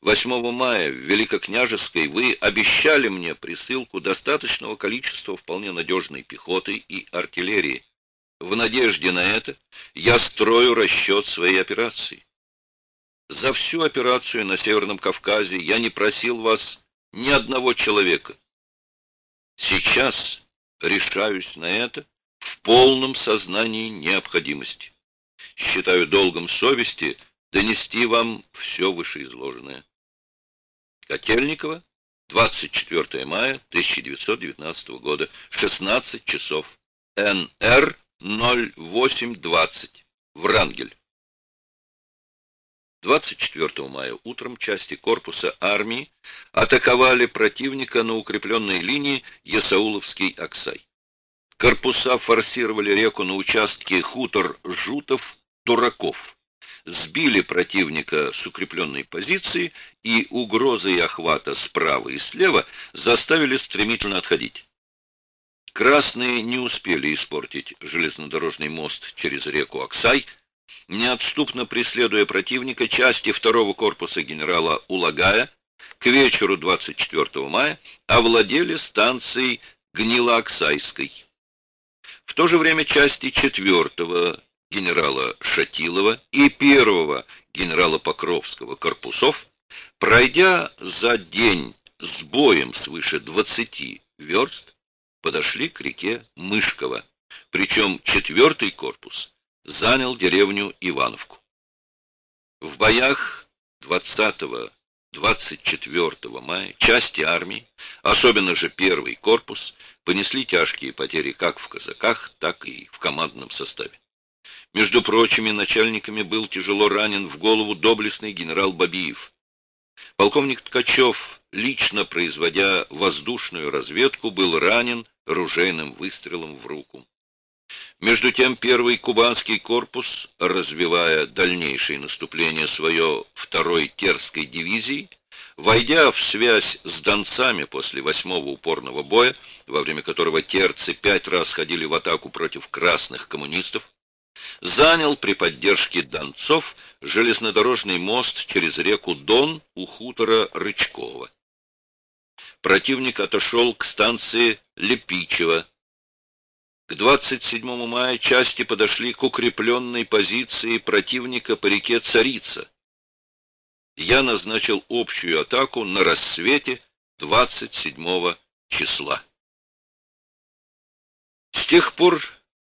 8 мая в Великокняжеской вы обещали мне присылку достаточного количества вполне надежной пехоты и артиллерии. В надежде на это я строю расчет своей операции. За всю операцию на Северном Кавказе я не просил вас ни одного человека. Сейчас решаюсь на это в полном сознании необходимости. Считаю долгом совести донести вам все вышеизложенное. Котельникова, 24 мая 1919 года, 16 часов, НР 0820, Врангель. 24 мая утром части корпуса армии атаковали противника на укрепленной линии Ясауловский-Аксай. Корпуса форсировали реку на участке хутор Жутов-Тураков, сбили противника с укрепленной позиции и угрозой охвата справа и слева заставили стремительно отходить. Красные не успели испортить железнодорожный мост через реку Аксай, неотступно преследуя противника, части второго корпуса генерала Улагая к вечеру 24 мая овладели станцией Гнилооксайской. В то же время части четвертого генерала Шатилова и первого генерала Покровского корпусов, пройдя за день с боем свыше 20 верст, подошли к реке Мышково, причем четвертый корпус занял деревню Ивановку. В боях 20-24 мая части армии, особенно же первый корпус, понесли тяжкие потери как в казаках, так и в командном составе. Между прочими начальниками был тяжело ранен в голову доблестный генерал Бабиев. Полковник Ткачев, лично производя воздушную разведку, был ранен ружейным выстрелом в руку. Между тем первый кубанский корпус, развивая дальнейшее наступление свое второй Терской дивизии, войдя в связь с донцами после восьмого упорного боя, во время которого терцы пять раз ходили в атаку против красных коммунистов, занял при поддержке донцов железнодорожный мост через реку Дон у хутора Рычкова. Противник отошел к станции Лепичево, к 27 мая части подошли к укрепленной позиции противника по реке Царица. Я назначил общую атаку на рассвете 27 числа. С тех пор,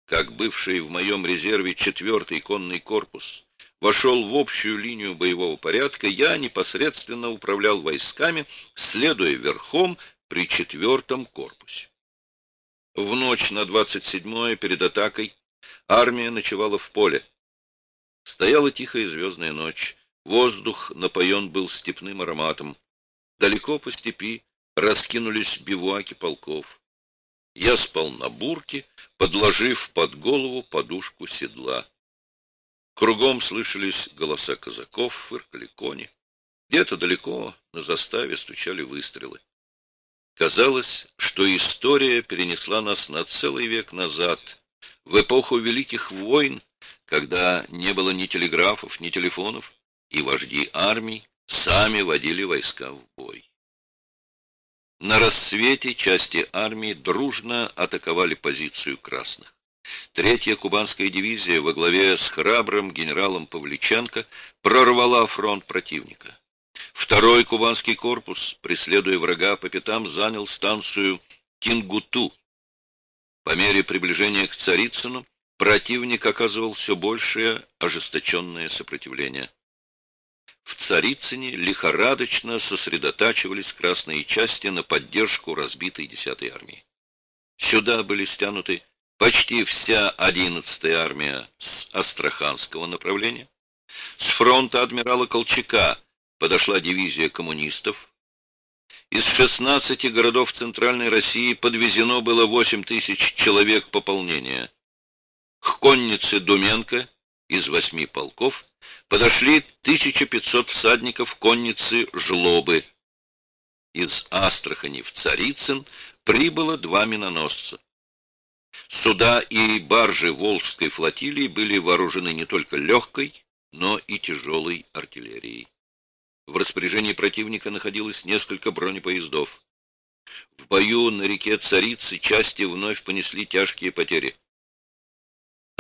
как бывший в моем резерве 4-й конный корпус вошел в общую линию боевого порядка, я непосредственно управлял войсками, следуя верхом при 4-м корпусе. В ночь на 27-е перед атакой армия ночевала в поле. Стояла тихая звездная ночь, воздух напоен был степным ароматом. Далеко по степи раскинулись бивуаки полков. Я спал на бурке, подложив под голову подушку седла. Кругом слышались голоса казаков, фыркали кони. Где-то далеко на заставе стучали выстрелы. Казалось, что история перенесла нас на целый век назад, в эпоху великих войн, когда не было ни телеграфов, ни телефонов, и вожди армий сами водили войска в бой. На рассвете части армии дружно атаковали позицию красных. Третья кубанская дивизия во главе с храбрым генералом Павличенко прорвала фронт противника. Второй кубанский корпус, преследуя врага по пятам, занял станцию Кингуту. По мере приближения к Царицыну противник оказывал все большее ожесточенное сопротивление. В Царицыне лихорадочно сосредотачивались красные части на поддержку разбитой 10-й армии. Сюда были стянуты почти вся 11-я армия с Астраханского направления, с фронта адмирала Колчака подошла дивизия коммунистов. Из 16 городов Центральной России подвезено было 8 тысяч человек пополнения. К коннице Думенко из восьми полков подошли 1500 всадников конницы Жлобы. Из Астрахани в Царицын прибыло два миноносца. Суда и баржи Волжской флотилии были вооружены не только легкой, но и тяжелой артиллерией. В распоряжении противника находилось несколько бронепоездов. В бою на реке Царицы части вновь понесли тяжкие потери.